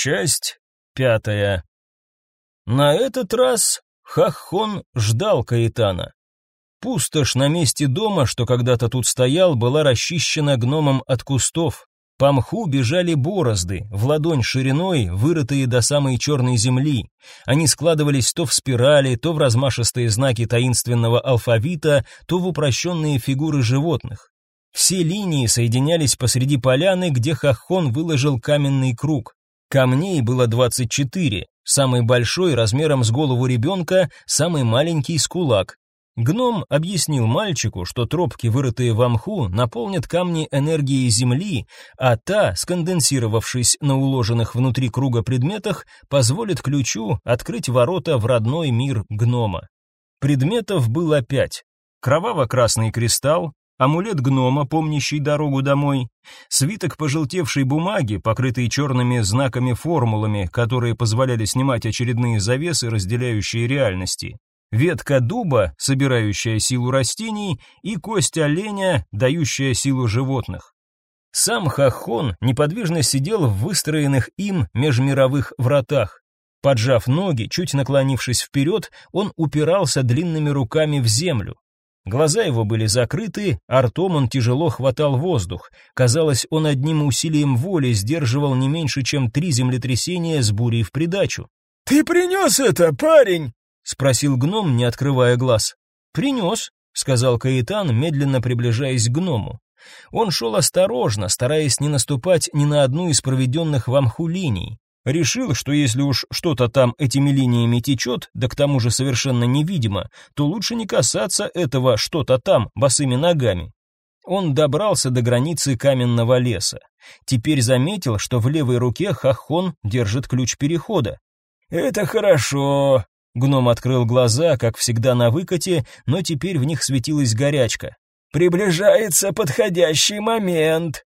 Часть пятая. На этот раз Хаххон ждал Каэтана. Пустошь на месте дома, что когда-то тут стоял, была расчищена гномом от кустов. По мху бежали борозды, в ладонь шириной, вырытые до самой черной земли. Они складывались то в спирали, то в размашистые знаки таинственного алфавита, то в упрощенные фигуры животных. Все линии соединялись посреди поляны, где Хахон выложил каменный круг. Камней было 24, самый большой размером с голову ребенка, самый маленький с кулак. Гном объяснил мальчику, что тропки, вырытые в мху, наполнят камни энергией земли, а та, сконденсировавшись на уложенных внутри круга предметах, позволит ключу открыть ворота в родной мир гнома. Предметов было пять. Кроваво-красный кристалл, амулет гнома, помнящий дорогу домой, свиток пожелтевшей бумаги, покрытый черными знаками-формулами, которые позволяли снимать очередные завесы, разделяющие реальности, ветка дуба, собирающая силу растений, и кость оленя, дающая силу животных. Сам Хахон неподвижно сидел в выстроенных им межмировых вратах. Поджав ноги, чуть наклонившись вперед, он упирался длинными руками в землю. Глаза его были закрыты, а ртом он тяжело хватал воздух. Казалось, он одним усилием воли сдерживал не меньше, чем три землетрясения с бурей в придачу. «Ты принес это, парень?» спросил гном, не открывая глаз. Принес, сказал Каитан, медленно приближаясь к гному. Он шел осторожно, стараясь не наступать ни на одну из проведенных в амху линий. Решил, что если уж что-то там этими линиями течет, да к тому же совершенно невидимо, то лучше не касаться этого что-то там босыми ногами. Он добрался до границы каменного леса. Теперь заметил, что в левой руке Хахон держит ключ перехода. «Это хорошо», Гном открыл глаза, как всегда на выкате, но теперь в них светилась горячка. «Приближается подходящий момент!»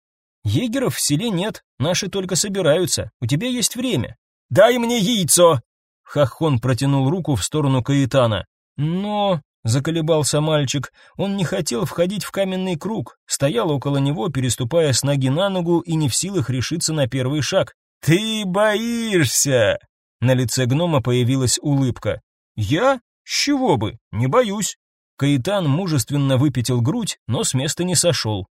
«Егеров в селе нет, наши только собираются. У тебя есть время». «Дай мне яйцо!» Хахон протянул руку в сторону Каэтана. «Но...» — заколебался мальчик. Он не хотел входить в каменный круг, стоял около него, переступая с ноги на ногу и не в силах решиться на первый шаг. «Ты боишься!» На лице гнома появилась улыбка. «Я? С чего бы? Не боюсь». Каитан мужественно выпятил грудь, но с места не сошел.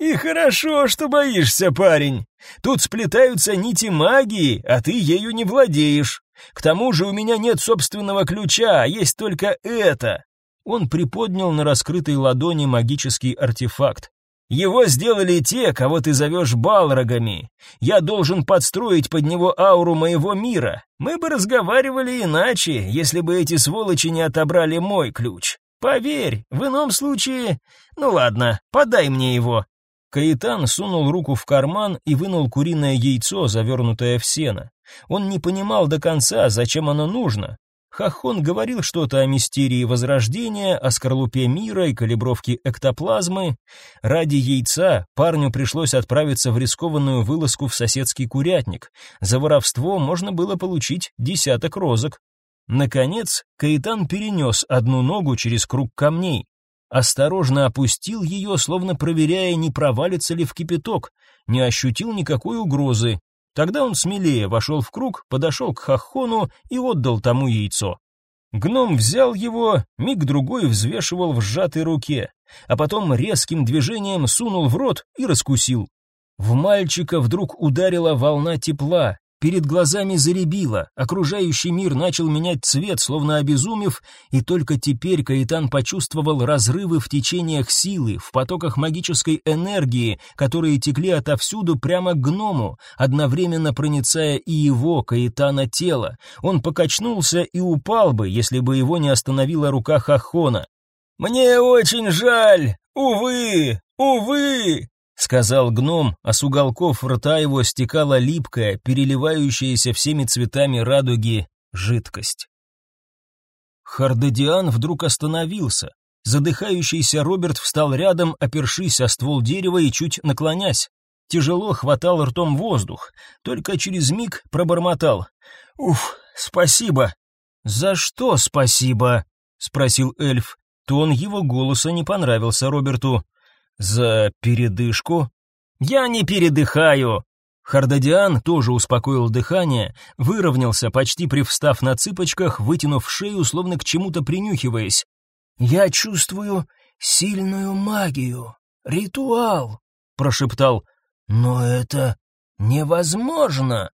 «И хорошо, что боишься, парень. Тут сплетаются нити магии, а ты ею не владеешь. К тому же у меня нет собственного ключа, а есть только это». Он приподнял на раскрытой ладони магический артефакт. Его сделали те, кого ты зовешь балрогами. Я должен подстроить под него ауру моего мира. Мы бы разговаривали иначе, если бы эти сволочи не отобрали мой ключ. Поверь, в ином случае... Ну ладно, подай мне его». Каитан сунул руку в карман и вынул куриное яйцо, завернутое в сено. Он не понимал до конца, зачем оно нужно, Хахон говорил что-то о мистерии Возрождения, о скорлупе мира и калибровке эктоплазмы. Ради яйца парню пришлось отправиться в рискованную вылазку в соседский курятник. За воровство можно было получить десяток розок. Наконец, Каитан перенес одну ногу через круг камней. Осторожно опустил ее, словно проверяя, не провалится ли в кипяток, не ощутил никакой угрозы, Тогда он смелее вошел в круг, подошел к Хахону и отдал тому яйцо. Гном взял его, миг-другой взвешивал в сжатой руке, а потом резким движением сунул в рот и раскусил. В мальчика вдруг ударила волна тепла, Перед глазами заребило, окружающий мир начал менять цвет, словно обезумев, и только теперь Каитан почувствовал разрывы в течениях силы, в потоках магической энергии, которые текли отовсюду прямо к гному, одновременно проницая и его, Каитана, тело. Он покачнулся и упал бы, если бы его не остановила рука Хахона. «Мне очень жаль! Увы! Увы!» Сказал гном, а с уголков рта его стекала липкая, переливающаяся всеми цветами радуги жидкость. Хардедиан вдруг остановился. Задыхающийся Роберт встал рядом, опершись о ствол дерева и чуть наклонясь. Тяжело хватал ртом воздух, только через миг пробормотал: "Уф, спасибо". "За что спасибо?" спросил эльф. Тон его голоса не понравился Роберту. «За передышку?» «Я не передыхаю!» Хардадиан тоже успокоил дыхание, выровнялся, почти привстав на цыпочках, вытянув шею, словно к чему-то принюхиваясь. «Я чувствую сильную магию, ритуал», — прошептал. «Но это невозможно».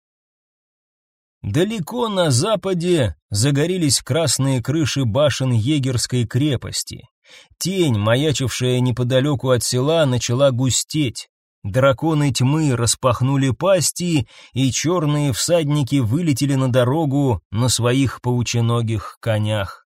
Далеко на западе загорелись красные крыши башен егерской крепости. Тень, маячившая неподалеку от села, начала густеть. Драконы тьмы распахнули пасти, и черные всадники вылетели на дорогу на своих паученогих конях.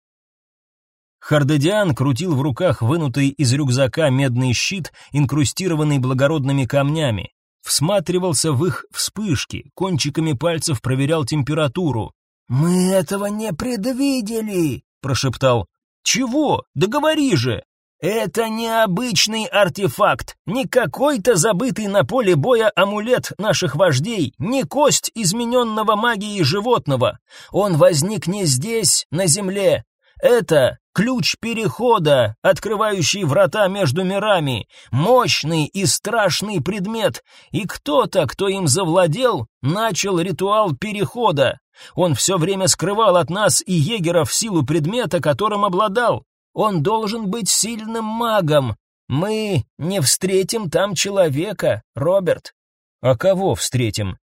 Хардедиан крутил в руках вынутый из рюкзака медный щит, инкрустированный благородными камнями. Всматривался в их вспышки, кончиками пальцев проверял температуру. «Мы этого не предвидели!» — прошептал. «Чего? Да говори же!» Это необычный артефакт, не какой-то забытый на поле боя амулет наших вождей, не кость измененного магией животного. Он возник не здесь, на земле. Это ключ перехода, открывающий врата между мирами, мощный и страшный предмет, и кто-то, кто им завладел, начал ритуал перехода. Он все время скрывал от нас и егеров силу предмета, которым обладал. Он должен быть сильным магом. Мы не встретим там человека, Роберт. А кого встретим?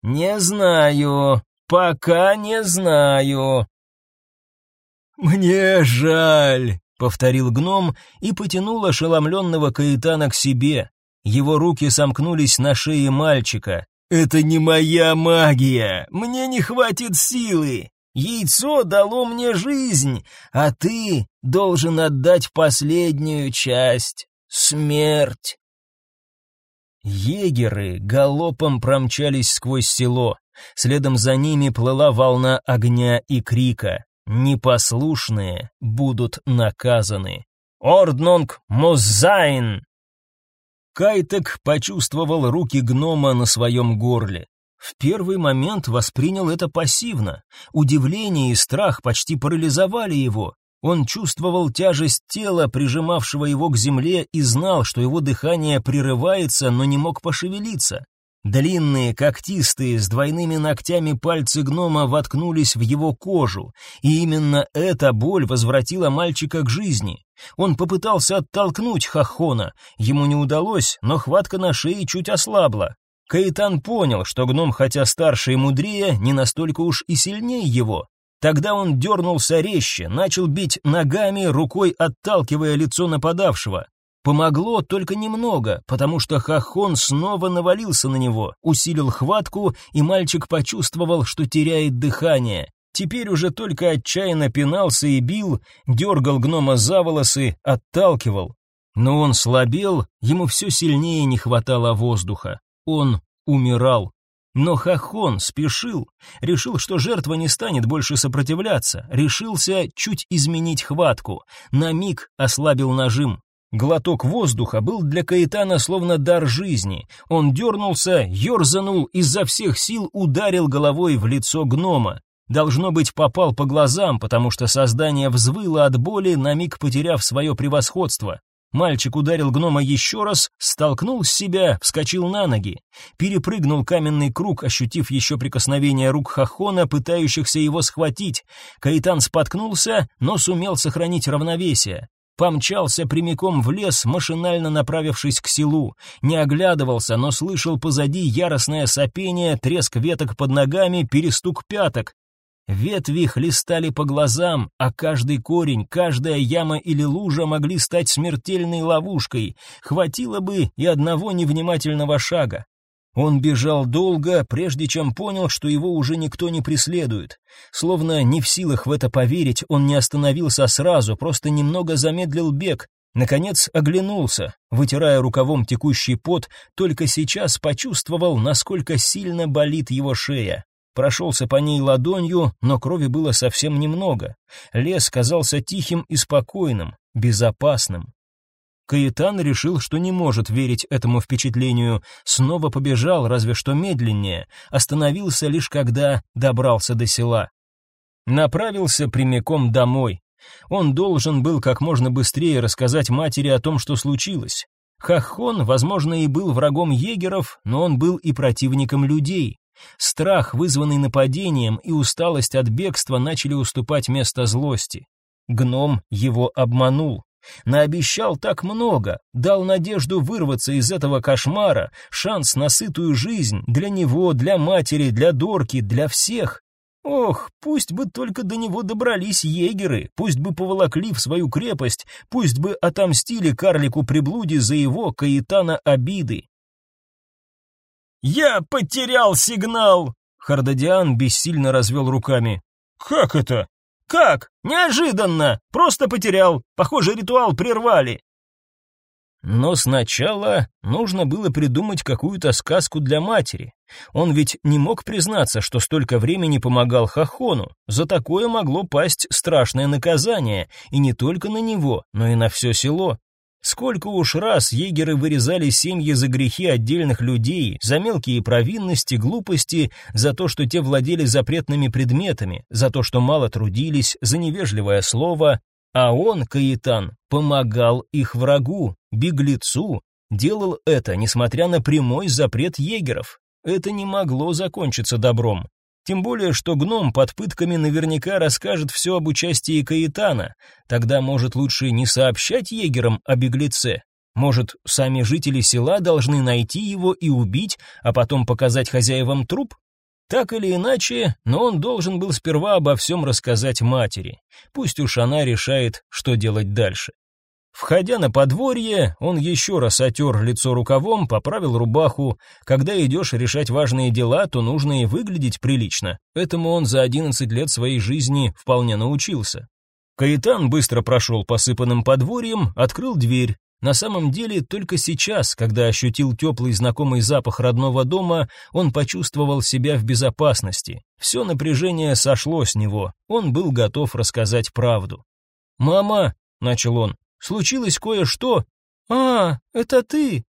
Не знаю. Пока не знаю. Мне жаль, повторил гном и потянул ошеломленного Каэтана к себе. Его руки сомкнулись на шее мальчика. Это не моя магия. Мне не хватит силы. Яйцо дало мне жизнь, а ты должен отдать последнюю часть — смерть. Егеры галопом промчались сквозь село. Следом за ними плыла волна огня и крика. Непослушные будут наказаны. «Орднонг Мозайн!» Кайтек почувствовал руки гнома на своем горле. В первый момент воспринял это пассивно. Удивление и страх почти парализовали его. Он чувствовал тяжесть тела, прижимавшего его к земле, и знал, что его дыхание прерывается, но не мог пошевелиться. Длинные, когтистые, с двойными ногтями пальцы гнома воткнулись в его кожу, и именно эта боль возвратила мальчика к жизни. Он попытался оттолкнуть Хахона, ему не удалось, но хватка на шее чуть ослабла. Каитан понял, что гном, хотя старше и мудрее, не настолько уж и сильнее его. Тогда он дернулся резче, начал бить ногами, рукой отталкивая лицо нападавшего. Помогло только немного, потому что Хахон снова навалился на него, усилил хватку, и мальчик почувствовал, что теряет дыхание. Теперь уже только отчаянно пинался и бил, дергал гнома за волосы, отталкивал. Но он слабел, ему все сильнее не хватало воздуха. Он умирал. Но Хахон спешил, решил, что жертва не станет больше сопротивляться, решился чуть изменить хватку, на миг ослабил нажим. Глоток воздуха был для Каэтана словно дар жизни. Он дернулся, ерзанул, изо всех сил ударил головой в лицо гнома. Должно быть, попал по глазам, потому что создание взвыло от боли, на миг потеряв свое превосходство. Мальчик ударил гнома еще раз, столкнул с себя, вскочил на ноги, перепрыгнул каменный круг, ощутив еще прикосновение рук Хахона, пытающихся его схватить. Каитан споткнулся, но сумел сохранить равновесие. Помчался прямиком в лес, машинально направившись к селу. Не оглядывался, но слышал позади яростное сопение, треск веток под ногами, перестук пяток. Ветви хлестали по глазам, а каждый корень, каждая яма или лужа могли стать смертельной ловушкой. Хватило бы и одного невнимательного шага. Он бежал долго, прежде чем понял, что его уже никто не преследует. Словно не в силах в это поверить, он не остановился сразу, просто немного замедлил бег. Наконец оглянулся, вытирая рукавом текущий пот, только сейчас почувствовал, насколько сильно болит его шея прошелся по ней ладонью, но крови было совсем немного. Лес казался тихим и спокойным, безопасным. Каэтан решил, что не может верить этому впечатлению, снова побежал, разве что медленнее, остановился лишь когда добрался до села. Направился прямиком домой. Он должен был как можно быстрее рассказать матери о том, что случилось. Хахон, возможно, и был врагом егеров, но он был и противником людей. Страх, вызванный нападением, и усталость от бегства начали уступать место злости. Гном его обманул. Наобещал так много, дал надежду вырваться из этого кошмара, шанс на сытую жизнь для него, для матери, для Дорки, для всех. Ох, пусть бы только до него добрались егеры, пусть бы поволокли в свою крепость, пусть бы отомстили карлику приблуде за его Каэтана обиды. «Я потерял сигнал!» Хардадиан бессильно развел руками. «Как это?» «Как? Неожиданно! Просто потерял. Похоже, ритуал прервали». Но сначала нужно было придумать какую-то сказку для матери. Он ведь не мог признаться, что столько времени помогал Хахону. За такое могло пасть страшное наказание, и не только на него, но и на все село. Сколько уж раз егеры вырезали семьи за грехи отдельных людей, за мелкие провинности, глупости, за то, что те владели запретными предметами, за то, что мало трудились, за невежливое слово, а он, Каитан, помогал их врагу, беглецу, делал это, несмотря на прямой запрет егеров. Это не могло закончиться добром. Тем более, что гном под пытками наверняка расскажет все об участии Каэтана. Тогда, может, лучше не сообщать егерам о беглеце. Может, сами жители села должны найти его и убить, а потом показать хозяевам труп? Так или иначе, но он должен был сперва обо всем рассказать матери. Пусть уж она решает, что делать дальше. Входя на подворье, он еще раз отер лицо рукавом, поправил рубаху. Когда идешь решать важные дела, то нужно и выглядеть прилично. Этому он за 11 лет своей жизни вполне научился. Каитан быстро прошел посыпанным подворьем, открыл дверь. На самом деле, только сейчас, когда ощутил теплый знакомый запах родного дома, он почувствовал себя в безопасности. Все напряжение сошло с него, он был готов рассказать правду. «Мама», — начал он, Случилось кое-что. А, это ты.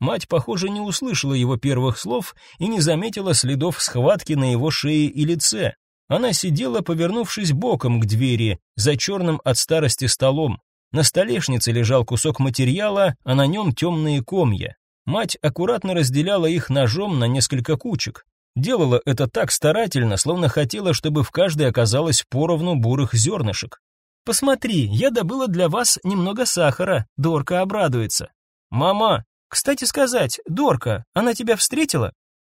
Мать, похоже, не услышала его первых слов и не заметила следов схватки на его шее и лице. Она сидела, повернувшись боком к двери, за черным от старости столом. На столешнице лежал кусок материала, а на нем темные комья. Мать аккуратно разделяла их ножом на несколько кучек. Делала это так старательно, словно хотела, чтобы в каждой оказалось поровну бурых зернышек. Посмотри, я добыла для вас немного сахара. Дорка обрадуется. Мама, кстати сказать, Дорка, она тебя встретила?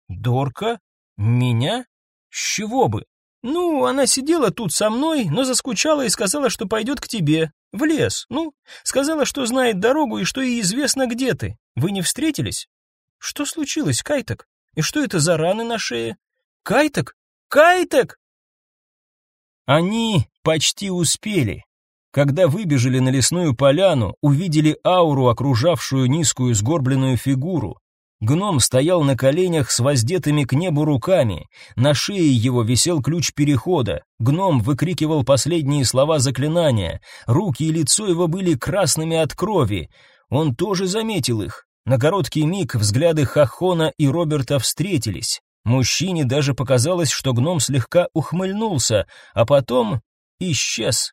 Дорка? Меня? С чего бы? Ну, она сидела тут со мной, но заскучала и сказала, что пойдет к тебе, в лес. Ну, сказала, что знает дорогу и что ей известно, где ты. Вы не встретились? Что случилось, Кайток? И что это за раны на шее? Кайток? Кайток! Они почти успели. Когда выбежали на лесную поляну, увидели ауру, окружавшую низкую сгорбленную фигуру. Гном стоял на коленях с воздетыми к небу руками. На шее его висел ключ перехода. Гном выкрикивал последние слова заклинания. Руки и лицо его были красными от крови. Он тоже заметил их. На короткий миг взгляды Хахона и Роберта встретились. Мужчине даже показалось, что гном слегка ухмыльнулся, а потом исчез.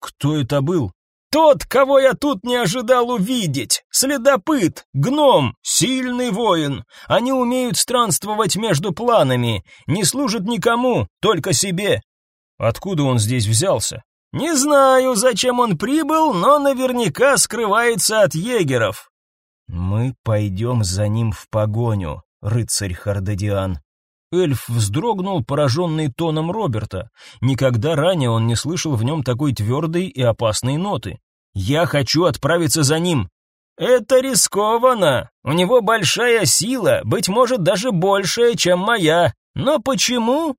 Кто это был? Тот, кого я тут не ожидал увидеть. Следопыт, гном, сильный воин. Они умеют странствовать между планами, не служат никому, только себе. Откуда он здесь взялся? Не знаю, зачем он прибыл, но наверняка скрывается от егеров. Мы пойдем за ним в погоню, рыцарь Хардадиан. Эльф вздрогнул, пораженный тоном Роберта. Никогда ранее он не слышал в нем такой твердой и опасной ноты. «Я хочу отправиться за ним». «Это рискованно. У него большая сила, быть может, даже большая, чем моя. Но почему?»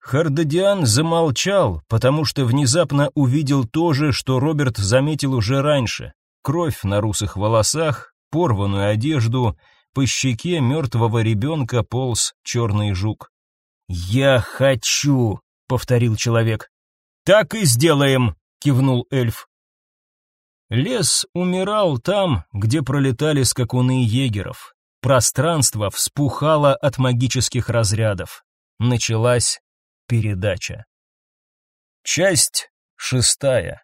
Хардадиан замолчал, потому что внезапно увидел то же, что Роберт заметил уже раньше. Кровь на русых волосах, порванную одежду — по щеке мертвого ребенка полз черный жук. «Я хочу!» — повторил человек. «Так и сделаем!» — кивнул эльф. Лес умирал там, где пролетали скакуны егеров. Пространство вспухало от магических разрядов. Началась передача. Часть шестая.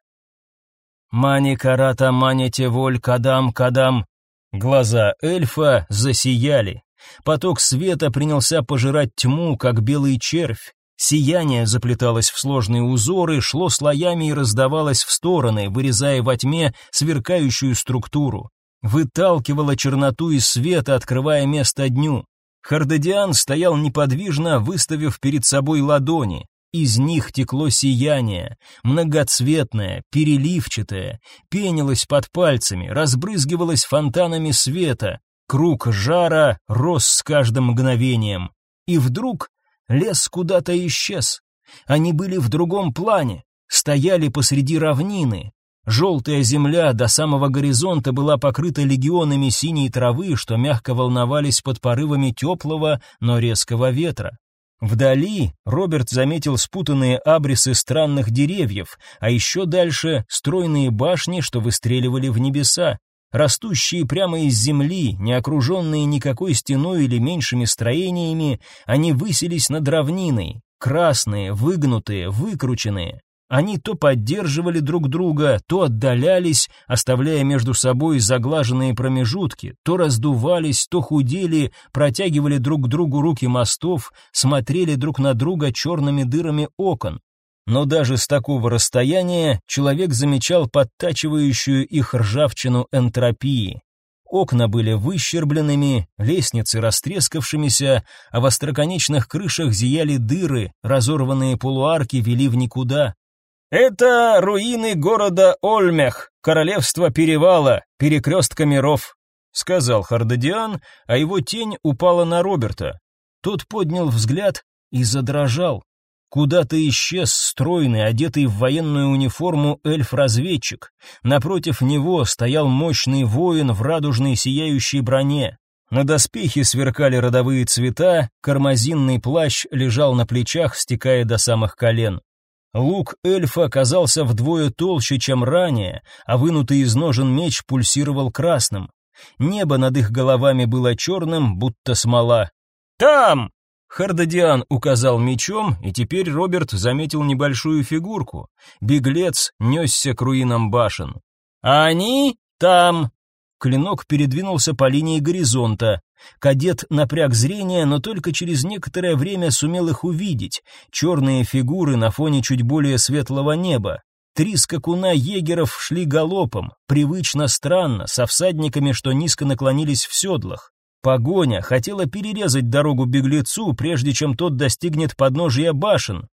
Мани карата маните воль кадам кадам Глаза эльфа засияли. Поток света принялся пожирать тьму, как белый червь. Сияние заплеталось в сложные узоры, шло слоями и раздавалось в стороны, вырезая во тьме сверкающую структуру. Выталкивало черноту из света, открывая место дню. Хардедиан стоял неподвижно, выставив перед собой ладони. Из них текло сияние, многоцветное, переливчатое, пенилось под пальцами, разбрызгивалось фонтанами света. Круг жара рос с каждым мгновением. И вдруг лес куда-то исчез. Они были в другом плане, стояли посреди равнины. Желтая земля до самого горизонта была покрыта легионами синей травы, что мягко волновались под порывами теплого, но резкого ветра. Вдали Роберт заметил спутанные абрисы странных деревьев, а еще дальше стройные башни, что выстреливали в небеса, растущие прямо из земли, не окруженные никакой стеной или меньшими строениями, они высились над равниной, красные, выгнутые, выкрученные. Они то поддерживали друг друга, то отдалялись, оставляя между собой заглаженные промежутки, то раздувались, то худели, протягивали друг к другу руки мостов, смотрели друг на друга черными дырами окон. Но даже с такого расстояния человек замечал подтачивающую их ржавчину энтропии. Окна были выщербленными, лестницы растрескавшимися, а в остроконечных крышах зияли дыры, разорванные полуарки вели в никуда. «Это руины города Ольмех, королевство Перевала, перекрестка миров», — сказал Хардадиан, а его тень упала на Роберта. Тот поднял взгляд и задрожал. Куда-то исчез стройный, одетый в военную униформу эльф-разведчик. Напротив него стоял мощный воин в радужной сияющей броне. На доспехе сверкали родовые цвета, кармазинный плащ лежал на плечах, стекая до самых колен. Лук эльфа оказался вдвое толще, чем ранее, а вынутый из ножен меч пульсировал красным. Небо над их головами было черным, будто смола. «Там!» Хардадиан указал мечом, и теперь Роберт заметил небольшую фигурку. Беглец несся к руинам башен. «А они там!» Клинок передвинулся по линии горизонта. Кадет напряг зрение, но только через некоторое время сумел их увидеть. Черные фигуры на фоне чуть более светлого неба. Три скакуна егеров шли галопом, привычно странно, со всадниками, что низко наклонились в седлах. Погоня хотела перерезать дорогу беглецу, прежде чем тот достигнет подножия башен.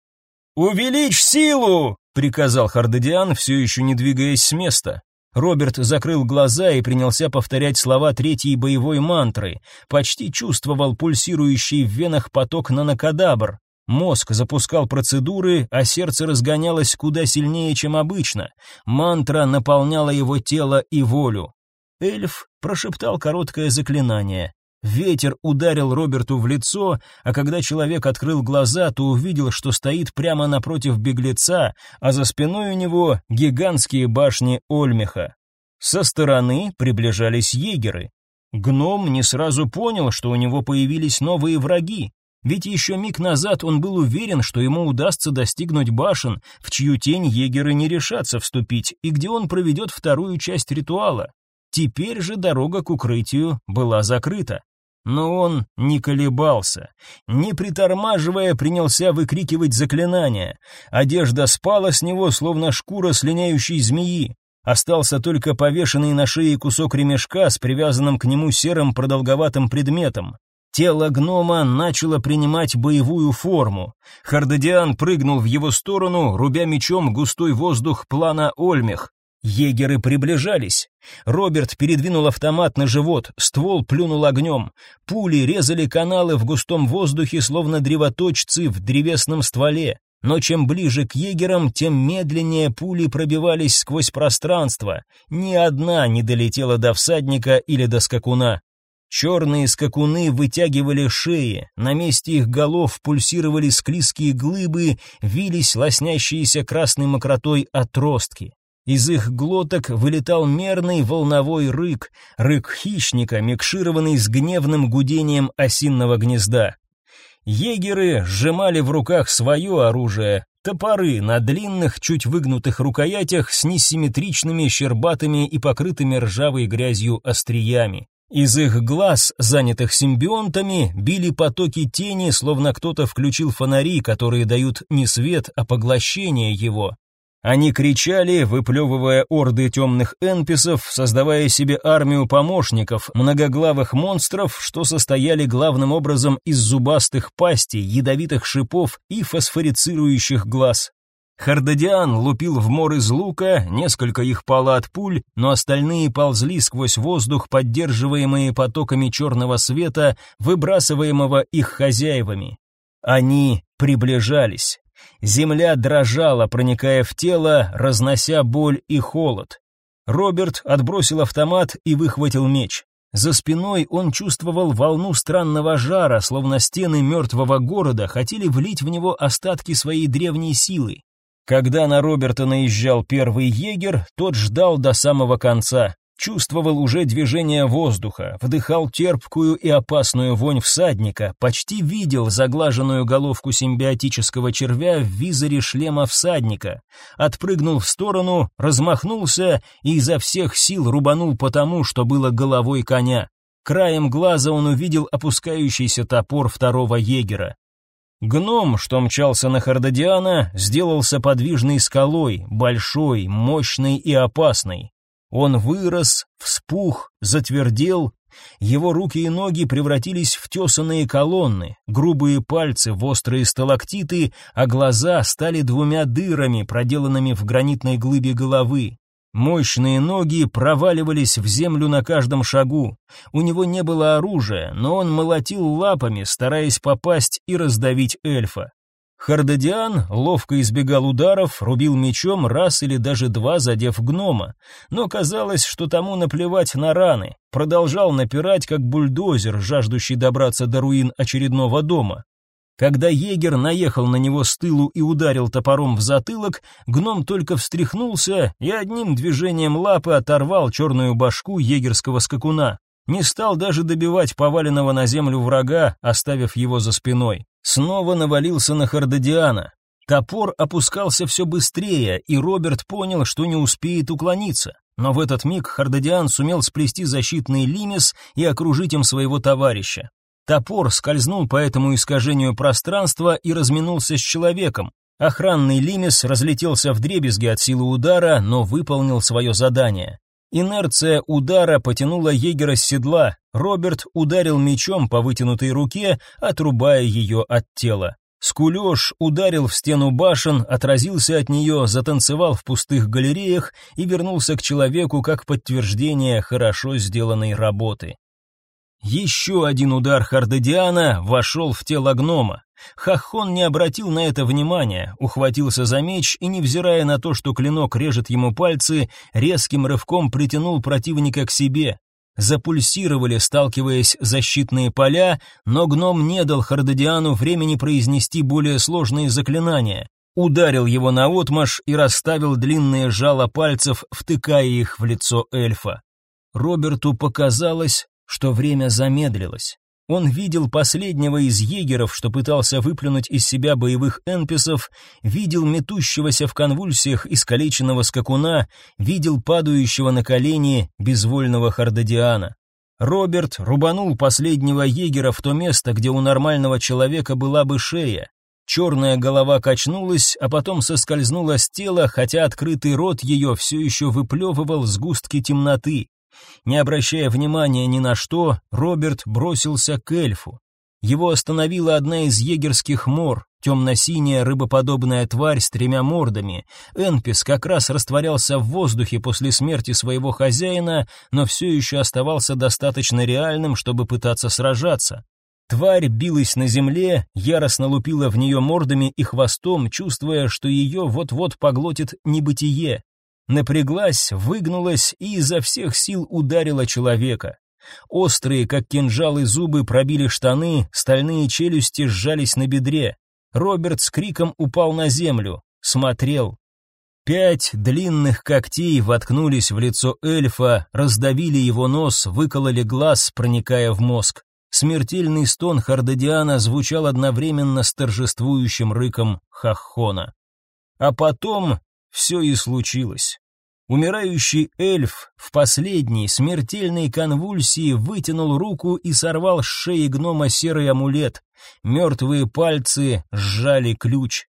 «Увеличь силу!» — приказал Хардедиан, все еще не двигаясь с места. Роберт закрыл глаза и принялся повторять слова третьей боевой мантры. Почти чувствовал пульсирующий в венах поток нанокадабр. Мозг запускал процедуры, а сердце разгонялось куда сильнее, чем обычно. Мантра наполняла его тело и волю. Эльф прошептал короткое заклинание. Ветер ударил Роберту в лицо, а когда человек открыл глаза, то увидел, что стоит прямо напротив беглеца, а за спиной у него гигантские башни Ольмеха. Со стороны приближались егеры. Гном не сразу понял, что у него появились новые враги. Ведь еще миг назад он был уверен, что ему удастся достигнуть башен, в чью тень егеры не решатся вступить, и где он проведет вторую часть ритуала. Теперь же дорога к укрытию была закрыта. Но он не колебался, не притормаживая, принялся выкрикивать заклинания. Одежда спала с него, словно шкура слиняющей змеи. Остался только повешенный на шее кусок ремешка с привязанным к нему серым продолговатым предметом. Тело гнома начало принимать боевую форму. Хардадиан прыгнул в его сторону, рубя мечом густой воздух плана Ольмех. Егеры приближались. Роберт передвинул автомат на живот, ствол плюнул огнем. Пули резали каналы в густом воздухе, словно древоточцы в древесном стволе. Но чем ближе к егерам, тем медленнее пули пробивались сквозь пространство. Ни одна не долетела до всадника или до скакуна. Черные скакуны вытягивали шеи, на месте их голов пульсировали склизкие глыбы, вились лоснящиеся красной мокротой отростки. Из их глоток вылетал мерный волновой рык, рык хищника, микшированный с гневным гудением осинного гнезда. Егеры сжимали в руках свое оружие, топоры на длинных, чуть выгнутых рукоятях с несимметричными, щербатыми и покрытыми ржавой грязью остриями. Из их глаз, занятых симбионтами, били потоки тени, словно кто-то включил фонари, которые дают не свет, а поглощение его. Они кричали, выплевывая орды темных энписов, создавая себе армию помощников, многоглавых монстров, что состояли главным образом из зубастых пастей, ядовитых шипов и фосфорицирующих глаз. Хардадиан лупил в мор из лука, несколько их пало от пуль, но остальные ползли сквозь воздух, поддерживаемые потоками черного света, выбрасываемого их хозяевами. Они приближались. Земля дрожала, проникая в тело, разнося боль и холод. Роберт отбросил автомат и выхватил меч. За спиной он чувствовал волну странного жара, словно стены мертвого города хотели влить в него остатки своей древней силы. Когда на Роберта наезжал первый егер, тот ждал до самого конца чувствовал уже движение воздуха, вдыхал терпкую и опасную вонь всадника, почти видел заглаженную головку симбиотического червя в визоре шлема всадника, отпрыгнул в сторону, размахнулся и изо всех сил рубанул по тому, что было головой коня. Краем глаза он увидел опускающийся топор второго егера. Гном, что мчался на Хардадиана, сделался подвижной скалой, большой, мощной и опасной. Он вырос, вспух, затвердел, его руки и ноги превратились в тесанные колонны, грубые пальцы в острые сталактиты, а глаза стали двумя дырами, проделанными в гранитной глыбе головы. Мощные ноги проваливались в землю на каждом шагу. У него не было оружия, но он молотил лапами, стараясь попасть и раздавить эльфа. Хардадиан ловко избегал ударов, рубил мечом раз или даже два, задев гнома, но казалось, что тому наплевать на раны, продолжал напирать как бульдозер, жаждущий добраться до руин очередного дома. Когда егер наехал на него с тылу и ударил топором в затылок, гном только встряхнулся и одним движением лапы оторвал черную башку егерского скакуна. Не стал даже добивать поваленного на землю врага, оставив его за спиной снова навалился на Хардадиана. Топор опускался все быстрее, и Роберт понял, что не успеет уклониться. Но в этот миг Хардадиан сумел сплести защитный лимис и окружить им своего товарища. Топор скользнул по этому искажению пространства и разминулся с человеком. Охранный лимис разлетелся в дребезги от силы удара, но выполнил свое задание. Инерция удара потянула егера с седла. Роберт ударил мечом по вытянутой руке, отрубая ее от тела. Скулёж ударил в стену башен, отразился от нее, затанцевал в пустых галереях и вернулся к человеку как подтверждение хорошо сделанной работы. Еще один удар Хардедиана вошел в тело гнома. Хахон не обратил на это внимания, ухватился за меч и, невзирая на то, что клинок режет ему пальцы, резким рывком притянул противника к себе. Запульсировали, сталкиваясь защитные поля, но гном не дал Хардадиану времени произнести более сложные заклинания. Ударил его наотмашь и расставил длинные жало пальцев, втыкая их в лицо эльфа. Роберту показалось, что время замедлилось. Он видел последнего из егеров, что пытался выплюнуть из себя боевых энписов, видел метущегося в конвульсиях искалеченного скакуна, видел падающего на колени безвольного Хардадиана. Роберт рубанул последнего егера в то место, где у нормального человека была бы шея. Черная голова качнулась, а потом соскользнула с тела, хотя открытый рот ее все еще выплевывал сгустки темноты. Не обращая внимания ни на что, Роберт бросился к эльфу. Его остановила одна из егерских мор, темно-синяя рыбоподобная тварь с тремя мордами. Энпис как раз растворялся в воздухе после смерти своего хозяина, но все еще оставался достаточно реальным, чтобы пытаться сражаться. Тварь билась на земле, яростно лупила в нее мордами и хвостом, чувствуя, что ее вот-вот поглотит небытие напряглась, выгнулась и изо всех сил ударила человека. Острые, как кинжалы, зубы пробили штаны, стальные челюсти сжались на бедре. Роберт с криком упал на землю, смотрел. Пять длинных когтей воткнулись в лицо эльфа, раздавили его нос, выкололи глаз, проникая в мозг. Смертельный стон Хардадиана звучал одновременно с торжествующим рыком Хаххона. А потом все и случилось. Умирающий эльф в последней смертельной конвульсии вытянул руку и сорвал с шеи гнома серый амулет. Мертвые пальцы сжали ключ.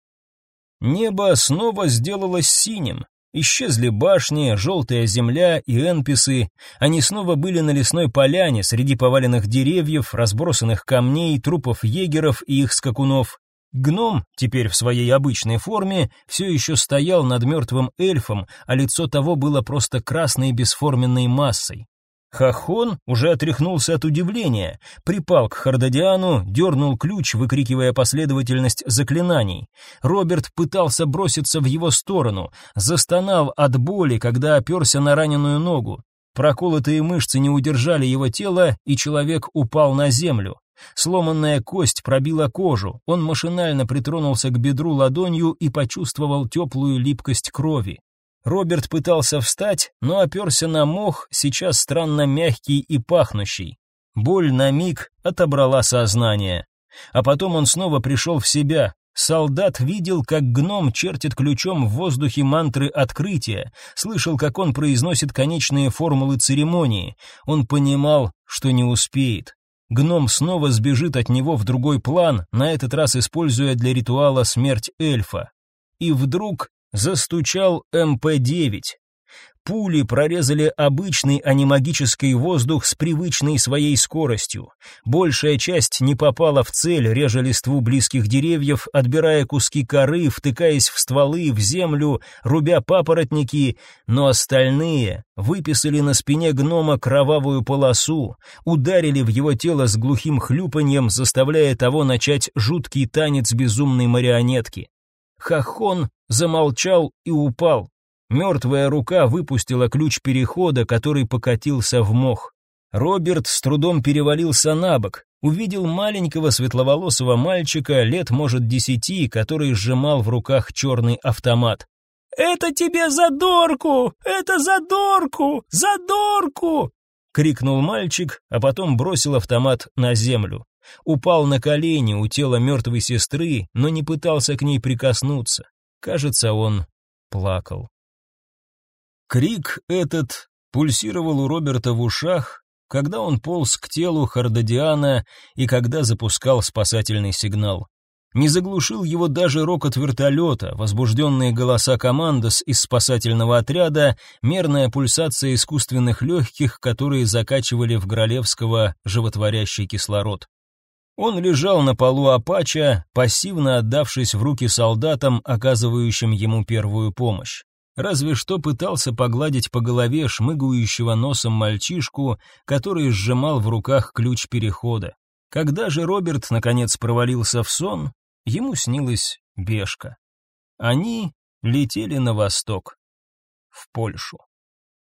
Небо снова сделалось синим. Исчезли башни, желтая земля и энписы. Они снова были на лесной поляне среди поваленных деревьев, разбросанных камней, трупов егеров и их скакунов. Гном, теперь в своей обычной форме, все еще стоял над мертвым эльфом, а лицо того было просто красной бесформенной массой. Хахон уже отряхнулся от удивления, припал к Хардадиану, дернул ключ, выкрикивая последовательность заклинаний. Роберт пытался броситься в его сторону, застонал от боли, когда оперся на раненую ногу. Проколотые мышцы не удержали его тело, и человек упал на землю. Сломанная кость пробила кожу, он машинально притронулся к бедру ладонью и почувствовал теплую липкость крови. Роберт пытался встать, но оперся на мох, сейчас странно мягкий и пахнущий. Боль на миг отобрала сознание. А потом он снова пришел в себя. Солдат видел, как гном чертит ключом в воздухе мантры открытия, слышал, как он произносит конечные формулы церемонии. Он понимал, что не успеет. Гном снова сбежит от него в другой план, на этот раз используя для ритуала смерть эльфа. И вдруг застучал МП-9. Пули прорезали обычный, а не магический воздух с привычной своей скоростью. Большая часть не попала в цель, реже листву близких деревьев, отбирая куски коры, втыкаясь в стволы, в землю, рубя папоротники, но остальные выписали на спине гнома кровавую полосу, ударили в его тело с глухим хлюпаньем, заставляя того начать жуткий танец безумной марионетки. Хахон замолчал и упал. Мертвая рука выпустила ключ перехода, который покатился в мох. Роберт с трудом перевалился на бок, увидел маленького светловолосого мальчика, лет, может, десяти, который сжимал в руках черный автомат. «Это тебе за дорку! Это за дорку! За дорку!» — крикнул мальчик, а потом бросил автомат на землю. Упал на колени у тела мертвой сестры, но не пытался к ней прикоснуться. Кажется, он плакал. Крик этот пульсировал у Роберта в ушах, когда он полз к телу Хардадиана и когда запускал спасательный сигнал. Не заглушил его даже рокот вертолета, возбужденные голоса командос из спасательного отряда, мерная пульсация искусственных легких, которые закачивали в Гролевского животворящий кислород. Он лежал на полу Апача, пассивно отдавшись в руки солдатам, оказывающим ему первую помощь разве что пытался погладить по голове шмыгающего носом мальчишку, который сжимал в руках ключ перехода. Когда же Роберт наконец провалился в сон, ему снилась бешка. Они летели на восток, в Польшу.